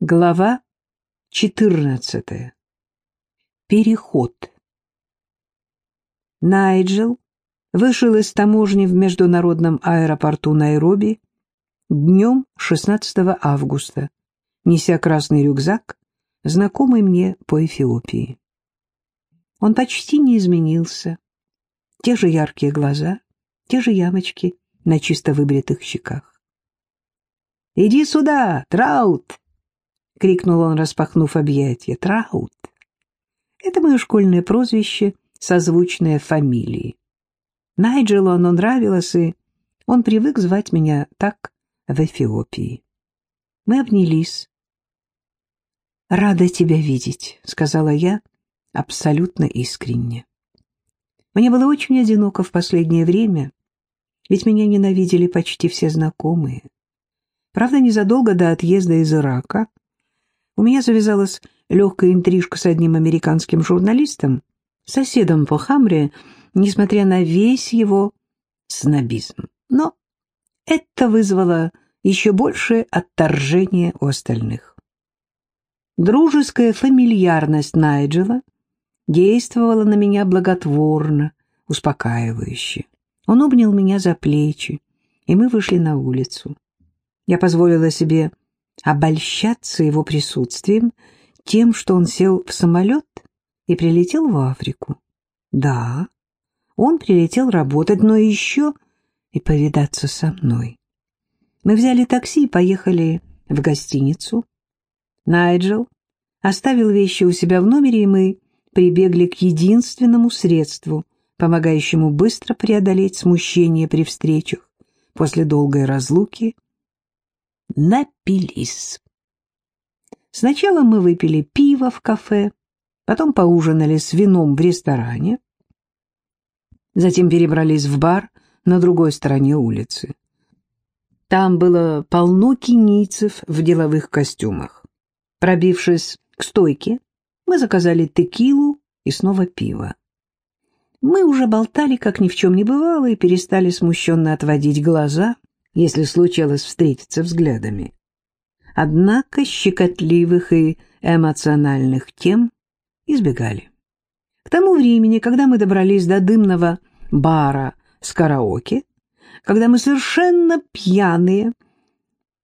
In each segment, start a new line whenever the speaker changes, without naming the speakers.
Глава 14. Переход. Найджел вышел из таможни в международном аэропорту Найроби днем 16 августа, неся красный рюкзак, знакомый мне по Эфиопии. Он почти не изменился. Те же яркие глаза, те же ямочки на чисто выбритых щеках. «Иди сюда, Траут!» — крикнул он, распахнув объятия. «Траут! Это мое школьное прозвище, созвучное фамилии. Найджелу оно нравилось, и он привык звать меня так в Эфиопии. Мы обнялись. «Рада тебя видеть», — сказала я абсолютно искренне. Мне было очень одиноко в последнее время, ведь меня ненавидели почти все знакомые. Правда, незадолго до отъезда из Ирака у меня завязалась легкая интрижка с одним американским журналистом, соседом по Хамре, несмотря на весь его снобизм. Но это вызвало еще большее отторжение у остальных. Дружеская фамильярность Найджела действовала на меня благотворно, успокаивающе. Он обнял меня за плечи, и мы вышли на улицу. Я позволила себе обольщаться его присутствием, тем, что он сел в самолет и прилетел в Африку. Да, он прилетел работать, но еще и повидаться со мной. Мы взяли такси и поехали в гостиницу. Найджел оставил вещи у себя в номере, и мы прибегли к единственному средству, помогающему быстро преодолеть смущение при встречах после долгой разлуки напились. Сначала мы выпили пиво в кафе, потом поужинали с вином в ресторане, затем перебрались в бар на другой стороне улицы. Там было полно кенийцев в деловых костюмах. Пробившись к стойке, мы заказали текилу и снова пиво. Мы уже болтали, как ни в чем не бывало, и перестали смущенно отводить глаза если случалось встретиться взглядами. Однако щекотливых и эмоциональных тем избегали. К тому времени, когда мы добрались до дымного бара с караоке, когда мы совершенно пьяные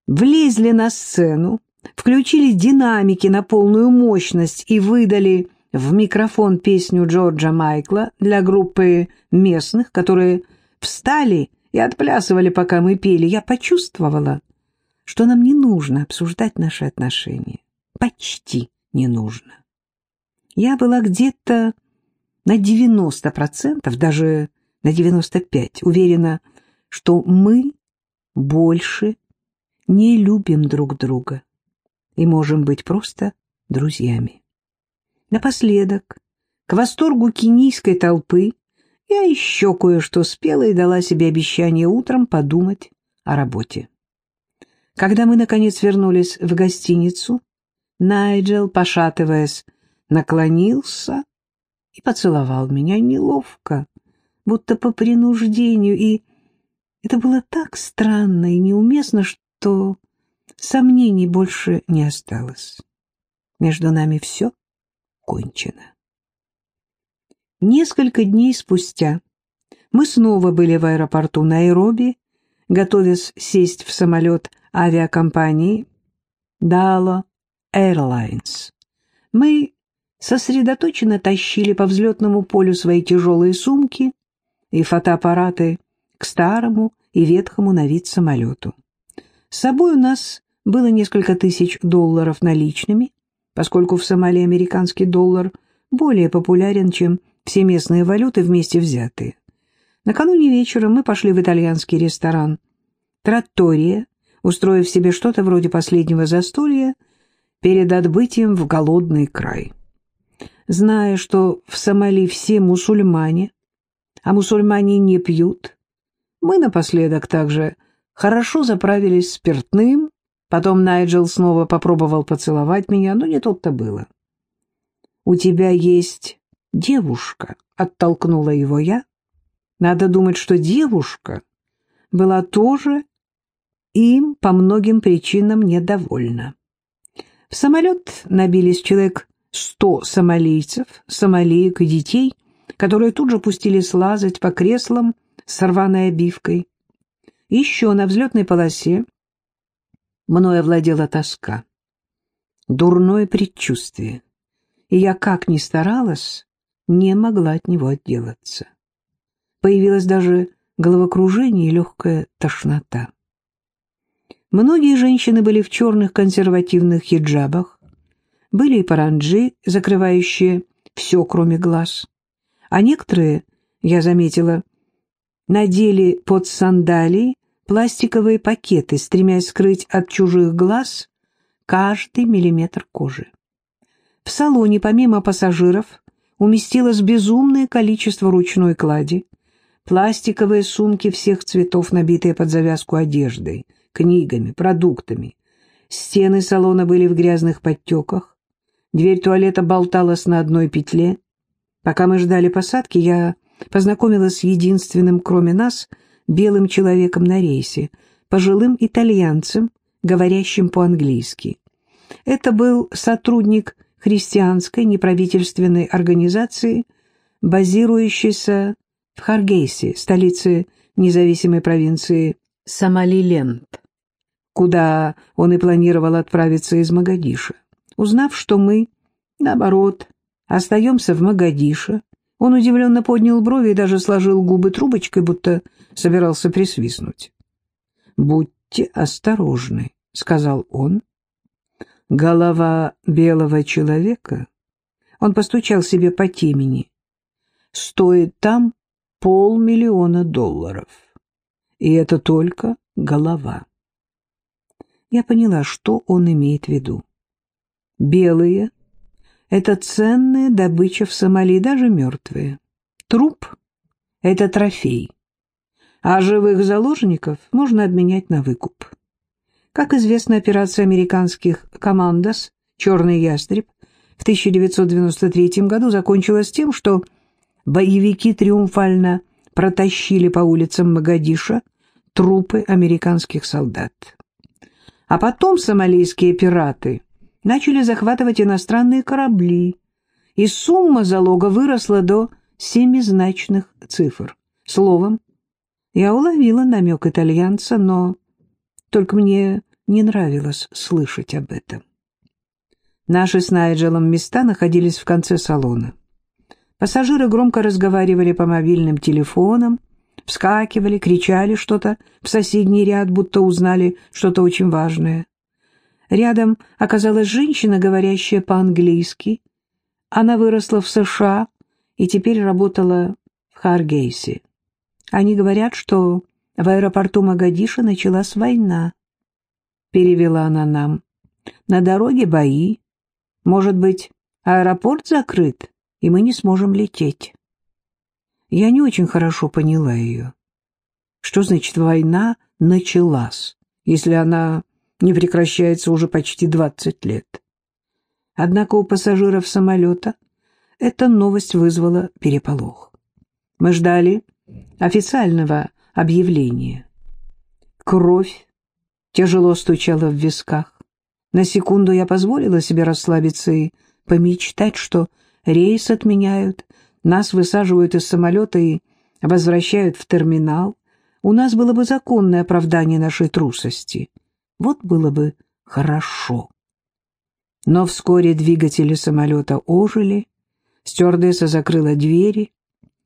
влезли на сцену, включили динамики на полную мощность и выдали в микрофон песню Джорджа Майкла для группы местных, которые встали и отплясывали, пока мы пели, я почувствовала, что нам не нужно обсуждать наши отношения. Почти не нужно. Я была где-то на 90%, даже на 95%, уверена, что мы больше не любим друг друга и можем быть просто друзьями. Напоследок, к восторгу кенийской толпы, я еще кое-что спела и дала себе обещание утром подумать о работе. Когда мы, наконец, вернулись в гостиницу, Найджел, пошатываясь, наклонился и поцеловал меня неловко, будто по принуждению, и это было так странно и неуместно, что сомнений больше не осталось. Между нами все кончено. Несколько дней спустя мы снова были в аэропорту Найроби, готовясь сесть в самолет авиакомпании Dalo Airlines. Мы сосредоточенно тащили по взлетному полю свои тяжелые сумки и фотоаппараты к старому и ветхому на вид самолету. С собой у нас было несколько тысяч долларов наличными, поскольку в Сомали американский доллар более популярен, чем все местные валюты вместе взятые. Накануне вечером мы пошли в итальянский ресторан «Траттория», устроив себе что-то вроде последнего застолья перед отбытием в голодный край. Зная, что в Сомали все мусульмане, а мусульмане не пьют, мы напоследок также хорошо заправились спиртным, потом Найджел снова попробовал поцеловать меня, но не тут-то было. «У тебя есть девушка», — оттолкнула его я. Надо думать, что девушка была тоже им по многим причинам недовольна. В самолет набились человек сто сомалийцев, сомалиек и детей, которые тут же пустились лазать по креслам с рваной обивкой. Еще на взлетной полосе мною овладела тоска, дурное предчувствие, и я, как ни старалась, не могла от него отделаться. Появилось даже головокружение и легкая тошнота. Многие женщины были в черных консервативных хиджабах, были и паранджи, закрывающие все, кроме глаз, а некоторые, я заметила, надели под сандалии пластиковые пакеты, стремясь скрыть от чужих глаз каждый миллиметр кожи. В салоне, помимо пассажиров, уместилось безумное количество ручной клади, пластиковые сумки всех цветов, набитые под завязку одеждой, книгами, продуктами. Стены салона были в грязных подтеках, дверь туалета болталась на одной петле. Пока мы ждали посадки, я познакомилась с единственным, кроме нас, белым человеком на рейсе, пожилым итальянцем, говорящим по-английски. Это был сотрудник христианской неправительственной организации, базирующейся в Харгейсе, столице независимой провинции Сомалиленд, куда он и планировал отправиться из Магадиша. Узнав, что мы, наоборот, остаемся в Магадише, он удивленно поднял брови и даже сложил губы трубочкой, будто собирался присвистнуть. «Будьте осторожны», — сказал он. «Голова белого человека...» Он постучал себе по темени. «Стоит там полмиллиона долларов. И это только голова». Я поняла, что он имеет в виду. Белые — это ценная добыча в Сомали, даже мертвые. Труп — это трофей а живых заложников можно обменять на выкуп. Как известно, операция американских «Командос» «Черный ястреб» в 1993 году закончилась тем, что боевики триумфально протащили по улицам Магадиша трупы американских солдат. А потом сомалийские пираты начали захватывать иностранные корабли, и сумма залога выросла до семизначных цифр. Словом, я уловила намек итальянца, но только мне не нравилось слышать об этом. Наши с Найджелом места находились в конце салона. Пассажиры громко разговаривали по мобильным телефонам, вскакивали, кричали что-то в соседний ряд, будто узнали что-то очень важное. Рядом оказалась женщина, говорящая по-английски. Она выросла в США и теперь работала в Харгейсе. Они говорят, что в аэропорту Магадиша началась война. Перевела она нам. На дороге бои. Может быть, аэропорт закрыт, и мы не сможем лететь. Я не очень хорошо поняла ее. Что значит война началась, если она не прекращается уже почти 20 лет? Однако у пассажиров самолета эта новость вызвала переполох. Мы ждали официального объявления. Кровь тяжело стучала в висках. На секунду я позволила себе расслабиться и помечтать, что рейс отменяют, нас высаживают из самолета и возвращают в терминал. У нас было бы законное оправдание нашей трусости. Вот было бы хорошо. Но вскоре двигатели самолета ожили, стюардесса закрыла двери,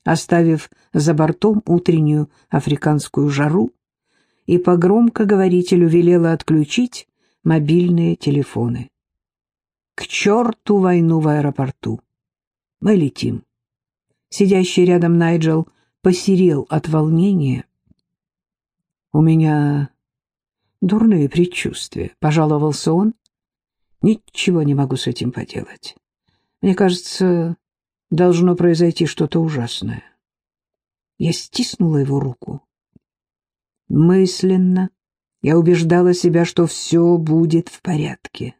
оставив за бортом утреннюю африканскую жару, и по громкоговорителю велела отключить мобильные телефоны. К черту войну в аэропорту! Мы летим. Сидящий рядом Найджел посерел от волнения. «У меня дурные предчувствия», — пожаловался он. «Ничего не могу с этим поделать. Мне кажется, должно произойти что-то ужасное. Я стиснула его руку. Мысленно я убеждала себя, что все будет в порядке.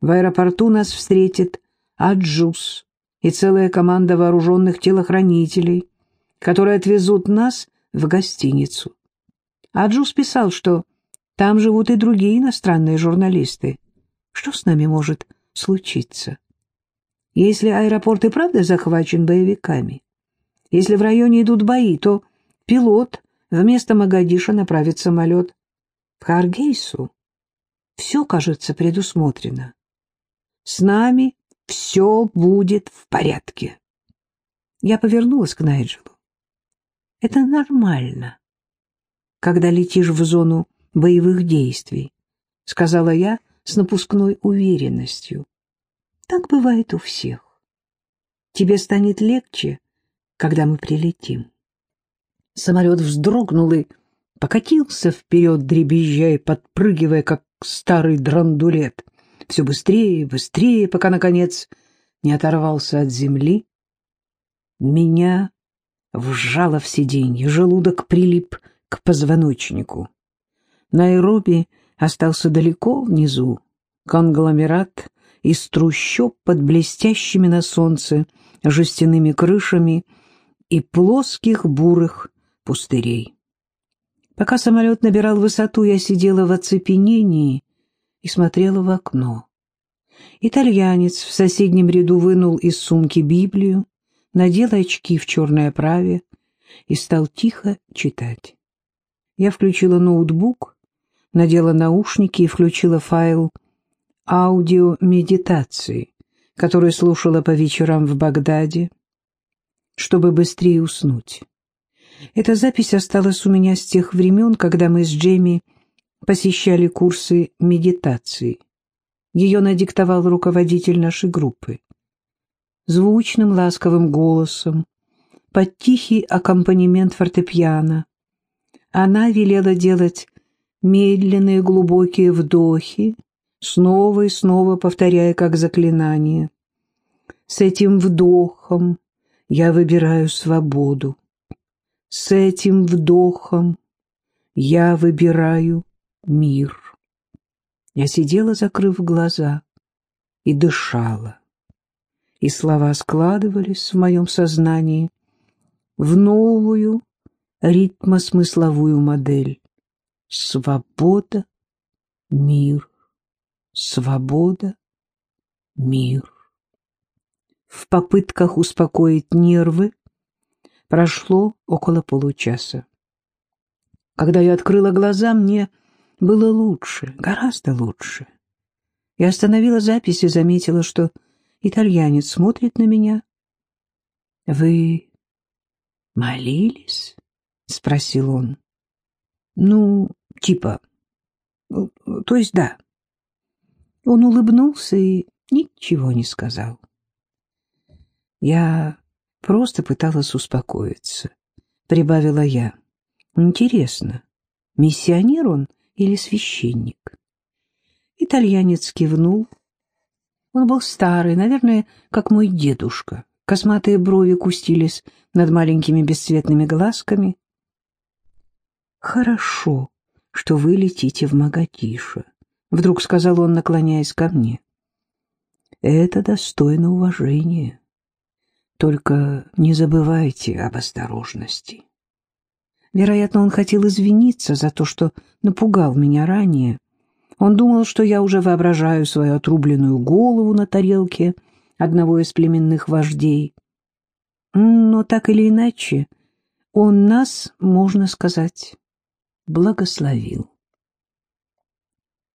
В аэропорту нас встретит Аджус и целая команда вооруженных телохранителей, которые отвезут нас в гостиницу. Аджус писал, что там живут и другие иностранные журналисты. Что с нами может случиться? Если аэропорт и правда захвачен боевиками, если в районе идут бои, то пилот вместо Магадиша направит самолет в Харгейсу. Все, кажется, предусмотрено. С нами все будет в порядке. Я повернулась к Найджелу. Это нормально, когда летишь в зону боевых действий, сказала я с напускной уверенностью. Так бывает у всех. Тебе станет легче, когда мы прилетим. Самолет вздрогнул и покатился вперед, дребезжая, подпрыгивая, как старый драндулет. Все быстрее и быстрее, пока, наконец, не оторвался от земли. Меня вжало в сиденье, желудок прилип к позвоночнику. Найроби остался далеко внизу, конгломерат из трущоб под блестящими на солнце жестяными крышами и плоских бурых пустырей. Пока самолет набирал высоту, я сидела в оцепенении и смотрела в окно. Итальянец в соседнем ряду вынул из сумки Библию, надел очки в черной оправе и стал тихо читать. Я включила ноутбук, надела наушники и включила файл аудиомедитации, который слушала по вечерам в Багдаде, чтобы быстрее уснуть. Эта запись осталась у меня с тех времен, когда мы с Джейми посещали курсы медитации. Ее надиктовал руководитель нашей группы. Звучным ласковым голосом, под тихий аккомпанемент фортепиано, она велела делать медленные глубокие вдохи, снова и снова повторяя как заклинание. С этим вдохом я выбираю свободу. С этим вдохом я выбираю мир. Я сидела, закрыв глаза, и дышала. И слова складывались в моем сознании в новую ритмосмысловую модель. Свобода, мир, свобода, мир. В попытках успокоить нервы Прошло около получаса. Когда я открыла глаза, мне было лучше, гораздо лучше. Я остановила запись и заметила, что итальянец смотрит на меня. — Вы молились? — спросил он. — Ну, типа, то есть да. Он улыбнулся и ничего не сказал. Я Просто пыталась успокоиться. Прибавила я. Интересно, миссионер он или священник? Итальянец кивнул. Он был старый, наверное, как мой дедушка. Косматые брови кустились над маленькими бесцветными глазками. «Хорошо, что вы летите в Магадиша», — вдруг сказал он, наклоняясь ко мне. «Это достойно уважения». Только не забывайте об осторожности. Вероятно, он хотел извиниться за то, что напугал меня ранее. Он думал, что я уже воображаю свою отрубленную голову на тарелке одного из племенных вождей. Но так или иначе, он нас, можно сказать, благословил.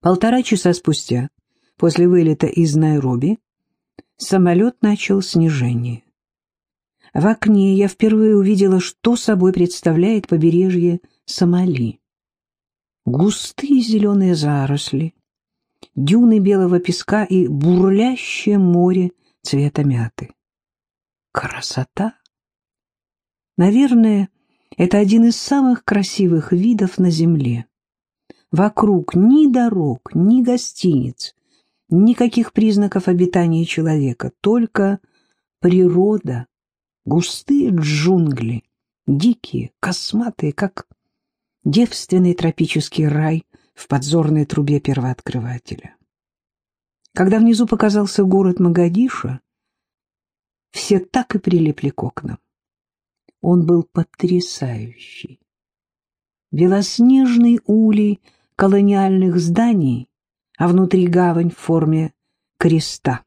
Полтора часа спустя, после вылета из Найроби, самолет начал снижение. В окне я впервые увидела, что собой представляет побережье Сомали. Густые зеленые заросли, дюны белого песка и бурлящее море цвета мяты. Красота! Наверное, это один из самых красивых видов на земле. Вокруг ни дорог, ни гостиниц, никаких признаков обитания человека, только природа густые джунгли, дикие, косматые, как девственный тропический рай в подзорной трубе первооткрывателя. Когда внизу показался город Магадиша, все так и прилипли к окнам. Он был потрясающий. Белоснежный улей колониальных зданий а внутри гавань в форме креста.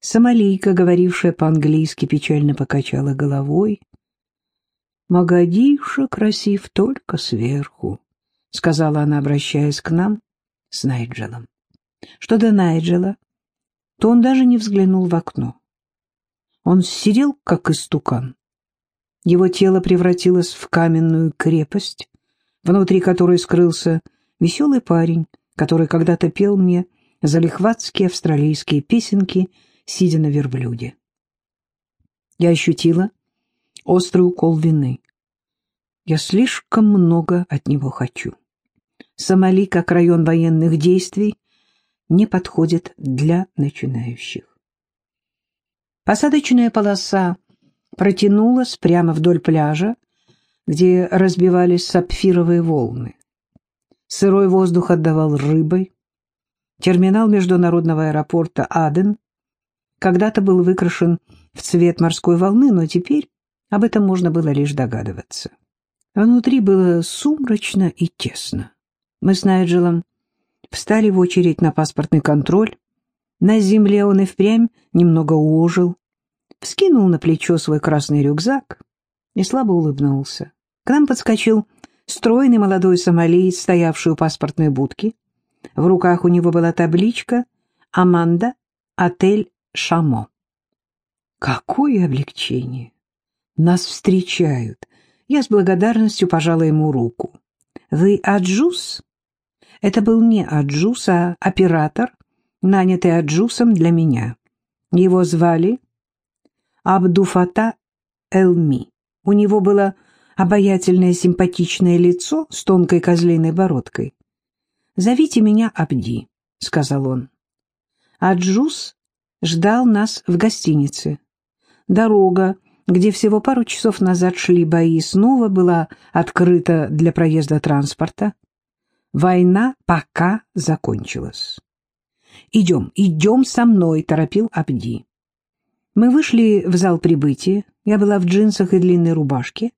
Сомалийка, говорившая по-английски, печально покачала головой. «Магадиша красив только сверху», — сказала она, обращаясь к нам с Найджелом. Что до Найджела, то он даже не взглянул в окно. Он сидел, как истукан. Его тело превратилось в каменную крепость, внутри которой скрылся веселый парень, который когда-то пел мне залихватские австралийские песенки, сидя на верблюде. Я ощутила острый укол вины. Я слишком много от него хочу. Сомали, как район военных действий, не подходит для начинающих. Посадочная полоса протянулась прямо вдоль пляжа, где разбивались сапфировые волны. Сырой воздух отдавал рыбой. Терминал международного аэропорта Аден когда-то был выкрашен в цвет морской волны, но теперь об этом можно было лишь догадываться. Внутри было сумрачно и тесно. Мы с Найджелом встали в очередь на паспортный контроль. На земле он и впрямь немного ожил, вскинул на плечо свой красный рюкзак и слабо улыбнулся. К нам подскочил стройный молодой сомалиец, стоявший у паспортной будки. В руках у него была табличка «Аманда, отель Шамо». Какое облегчение! Нас встречают. Я с благодарностью пожала ему руку. «Вы Аджус?» Это был не Аджус, а оператор, нанятый Аджусом для меня. Его звали Абдуфата Элми. У него было обаятельное симпатичное лицо с тонкой козлиной бородкой. «Зовите меня Абди», — сказал он. Аджус ждал нас в гостинице. Дорога, где всего пару часов назад шли бои, снова была открыта для проезда транспорта. Война пока закончилась. «Идем, идем со мной», — торопил Абди. Мы вышли в зал прибытия. Я была в джинсах и длинной рубашке.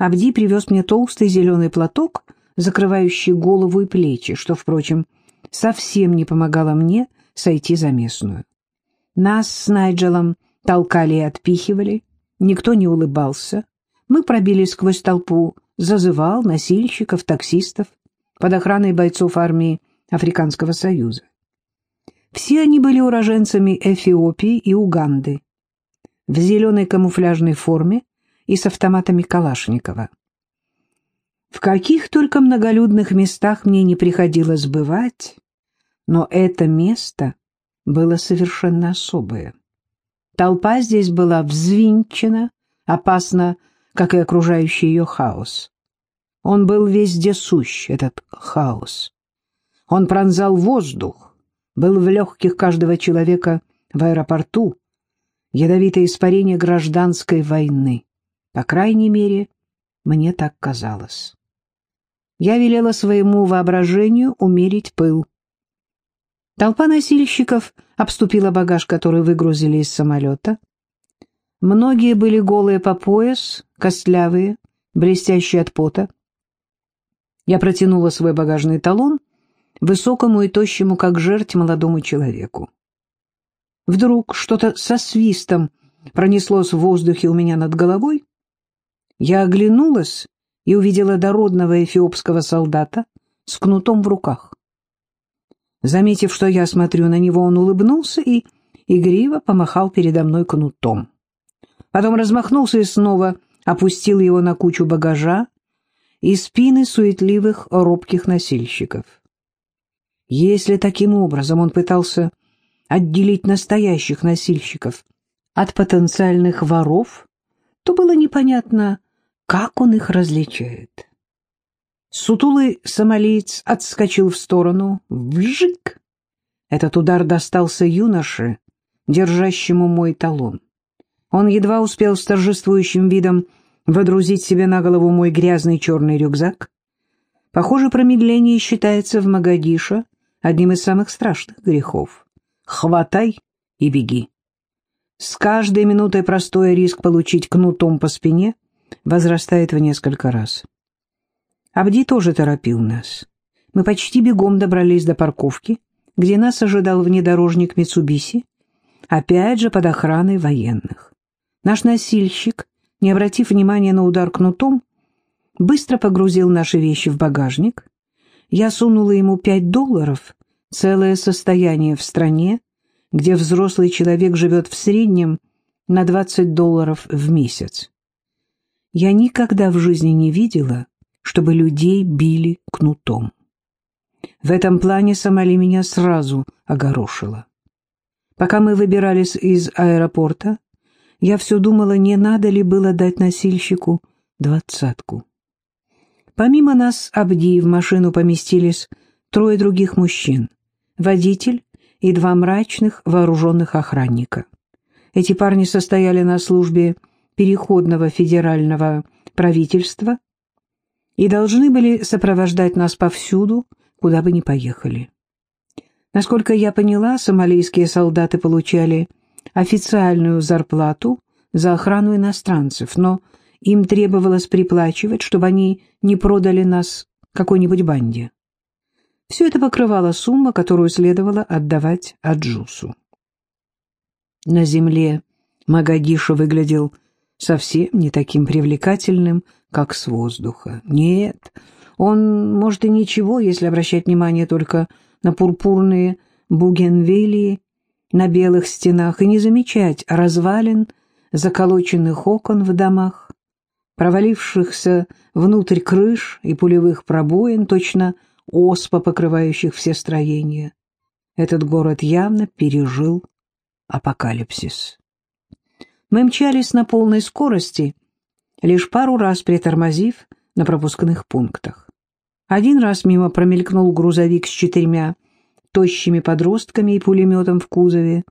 Абди привез мне толстый зеленый платок, закрывающий голову и плечи, что, впрочем, совсем не помогало мне сойти за местную. Нас с Найджелом толкали и отпихивали, никто не улыбался. Мы пробились сквозь толпу зазывал, носильщиков, таксистов под охраной бойцов армии Африканского Союза. Все они были уроженцами Эфиопии и Уганды, в зеленой камуфляжной форме и с автоматами Калашникова. В каких только многолюдных местах мне не приходилось бывать, но это место было совершенно особое. Толпа здесь была взвинчена, опасна, как и окружающий ее хаос. Он был везде сущ, этот хаос. Он пронзал воздух, был в легких каждого человека в аэропорту, ядовитое испарение гражданской войны. По крайней мере, мне так казалось. Я велела своему воображению умерить пыл. Толпа носильщиков обступила багаж, который выгрузили из самолета. Многие были голые по пояс, костлявые, блестящие от пота. Я протянула свой багажный талон высокому и тощему, как жерть, молодому человеку. Вдруг что-то со свистом пронеслось в воздухе у меня над головой, я оглянулась и увидела дородного эфиопского солдата с кнутом в руках. Заметив, что я смотрю на него, он улыбнулся и игриво помахал передо мной кнутом. Потом размахнулся и снова опустил его на кучу багажа и спины суетливых робких носильщиков. Если таким образом он пытался отделить настоящих носильщиков от потенциальных воров, то было непонятно, как он их различает? Сутулый сомалиец отскочил в сторону. Вжик! Этот удар достался юноше, держащему мой талон. Он едва успел с торжествующим видом водрузить себе на голову мой грязный черный рюкзак. Похоже, промедление считается в Магадише одним из самых страшных грехов. Хватай и беги. С каждой минутой простой риск получить кнутом по спине возрастает в несколько раз. Абди тоже торопил нас. Мы почти бегом добрались до парковки, где нас ожидал внедорожник Митсубиси, опять же под охраной военных. Наш носильщик, не обратив внимания на удар кнутом, быстро погрузил наши вещи в багажник. Я сунула ему пять долларов, целое состояние в стране, где взрослый человек живет в среднем на 20 долларов в месяц. Я никогда в жизни не видела, чтобы людей били кнутом. В этом плане Сомали меня сразу огорошила. Пока мы выбирались из аэропорта, я все думала, не надо ли было дать носильщику двадцатку. Помимо нас, Абди, в машину поместились трое других мужчин, водитель и два мрачных вооруженных охранника. Эти парни состояли на службе переходного федерального правительства и должны были сопровождать нас повсюду, куда бы ни поехали. Насколько я поняла, сомалийские солдаты получали официальную зарплату за охрану иностранцев, но им требовалось приплачивать, чтобы они не продали нас какой-нибудь банде. Все это покрывала сумма, которую следовало отдавать Аджусу. На земле Магадиша выглядел совсем не таким привлекательным, как с воздуха. Нет, он, может, и ничего, если обращать внимание только на пурпурные бугенвилии на белых стенах и не замечать развалин, заколоченных окон в домах, провалившихся внутрь крыш и пулевых пробоин, точно оспа, покрывающих все строения. Этот город явно пережил апокалипсис. Мы мчались на полной скорости, лишь пару раз притормозив на пропускных пунктах. Один раз мимо промелькнул грузовик с четырьмя тощими подростками и пулеметом в кузове.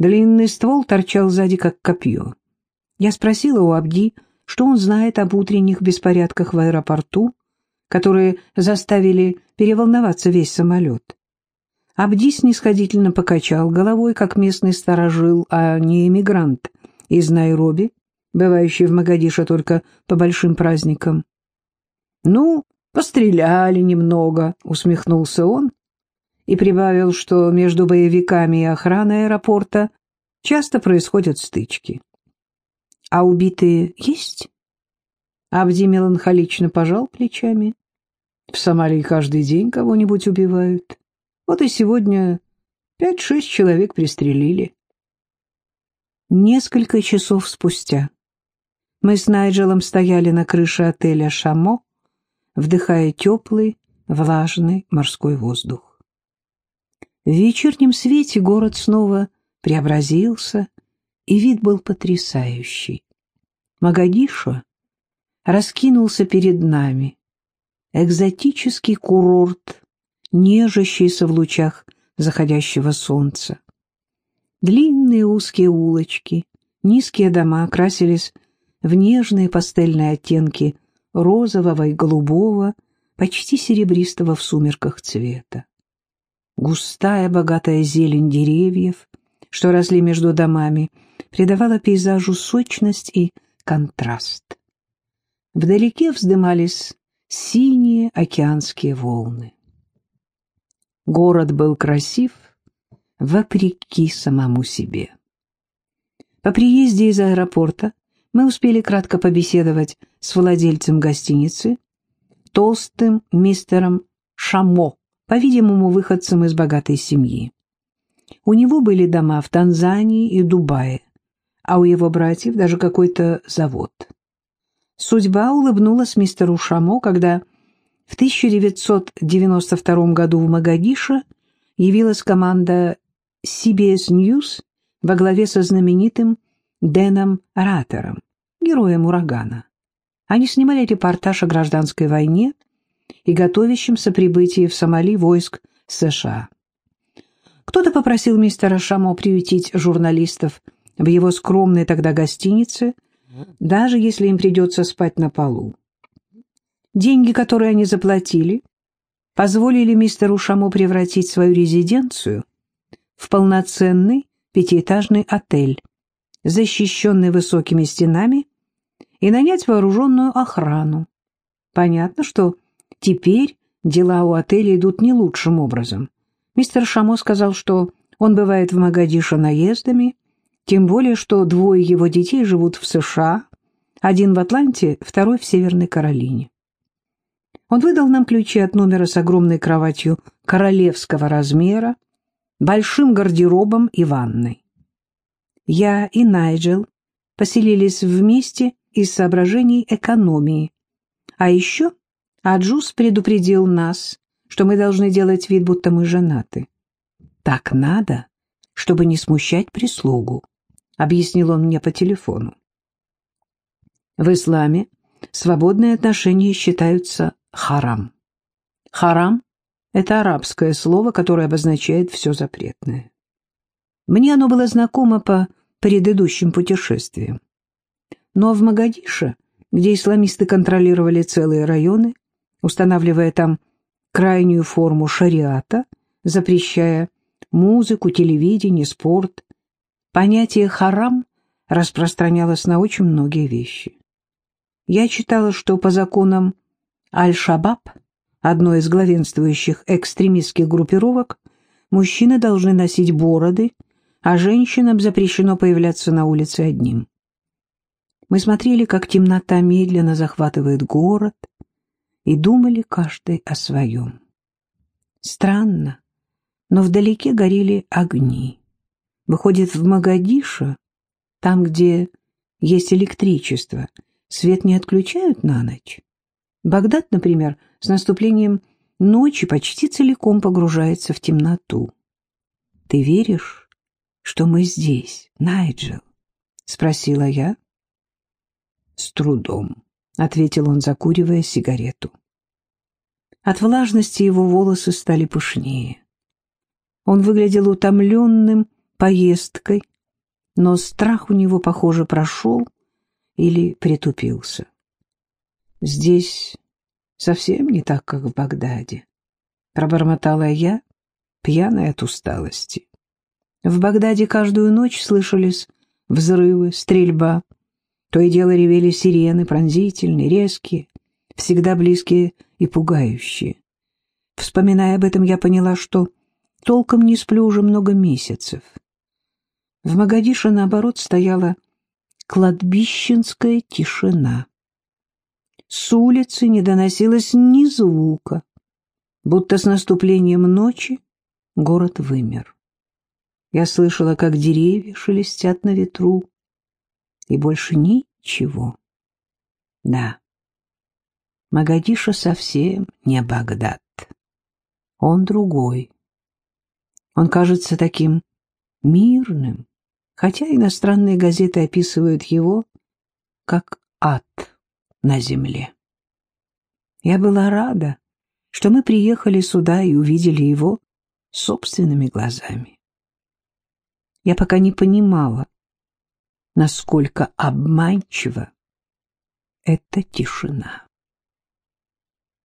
Длинный ствол торчал сзади, как копье. Я спросила у Абди, что он знает об утренних беспорядках в аэропорту, которые заставили переволноваться весь самолет. Абди снисходительно покачал головой, как местный сторожил, а не эмигрант из Найроби, бывающий в Магадише только по большим праздникам. «Ну, «Постреляли немного», — усмехнулся он и прибавил, что между боевиками и охраной аэропорта часто происходят стычки. «А убитые есть?» Абди меланхолично пожал плечами. «В Сомалии каждый день кого-нибудь убивают. Вот и сегодня пять-шесть человек пристрелили». Несколько часов спустя мы с Найджелом стояли на крыше отеля «Шамо», вдыхая теплый, влажный морской воздух. В вечернем свете город снова преобразился, и вид был потрясающий. Магадишо раскинулся перед нами, экзотический курорт, нежащийся в лучах заходящего солнца. Длинные узкие улочки, низкие дома окрасились в нежные пастельные оттенки розового и голубого, почти серебристого в сумерках цвета. Густая богатая зелень деревьев, что росли между домами, придавала пейзажу сочность и контраст. Вдалеке вздымались синие океанские волны. Город был красив вопреки самому себе. По приезде из аэропорта мы успели кратко побеседовать с владельцем гостиницы, толстым мистером Шамо, по-видимому, выходцем из богатой семьи. У него были дома в Танзании и Дубае, а у его братьев даже какой-то завод. Судьба улыбнулась мистеру Шамо, когда в 1992 году в Магадише явилась команда CBS News во главе со знаменитым Дэном Ратером, героем урагана. Они снимали репортаж о гражданской войне и готовящемся прибытии в Сомали войск США. Кто-то попросил мистера Шамо приютить журналистов в его скромной тогда гостинице, даже если им придется спать на полу. Деньги, которые они заплатили, позволили мистеру Шамо превратить свою резиденцию в полноценный пятиэтажный отель, защищенный высокими стенами и нанять вооруженную охрану. Понятно, что теперь дела у отеля идут не лучшим образом. Мистер Шамо сказал, что он бывает в Магадише наездами, тем более, что двое его детей живут в США, один в Атланте, второй в Северной Каролине. Он выдал нам ключи от номера с огромной кроватью королевского размера, большим гардеробом и ванной. Я и Найджел поселились вместе из соображений экономии. А еще Аджус предупредил нас, что мы должны делать вид, будто мы женаты. Так надо, чтобы не смущать прислугу, объяснил он мне по телефону. В исламе свободные отношения считаются харам. Харам — это арабское слово, которое обозначает все запретное. Мне оно было знакомо по предыдущим путешествиям. Но в Магадише, где исламисты контролировали целые районы, устанавливая там крайнюю форму шариата, запрещая музыку, телевидение, спорт, понятие «харам» распространялось на очень многие вещи. Я читала, что по законам Аль-Шабаб, одной из главенствующих экстремистских группировок, мужчины должны носить бороды, а женщинам запрещено появляться на улице одним. Мы смотрели, как темнота медленно захватывает город, и думали каждый о своем. Странно, но вдалеке горели огни. Выходит, в Магадише, там, где есть электричество, свет не отключают на ночь? Багдад, например, с наступлением ночи почти целиком погружается в темноту. «Ты веришь, что мы здесь, Найджел?» — спросила я. «С трудом», — ответил он, закуривая сигарету. От влажности его волосы стали пышнее. Он выглядел утомленным поездкой, но страх у него, похоже, прошел или притупился. Здесь совсем не так, как в Багдаде, пробормотала я, пьяная от усталости. В Багдаде каждую ночь слышались взрывы, стрельба. То и дело ревели сирены, пронзительные, резкие, всегда близкие и пугающие. Вспоминая об этом, я поняла, что толком не сплю уже много месяцев. В Магадише, наоборот, стояла кладбищенская тишина. С улицы не доносилось ни звука, будто с наступлением ночи город вымер. Я слышала, как деревья шелестят на ветру, и больше ничего. Да, Магадиша совсем не Багдад. Он другой. Он кажется таким мирным, хотя иностранные газеты описывают его как ад на земле. Я была рада, что мы приехали сюда и увидели его собственными глазами. Я пока не понимала, насколько обманчива эта тишина.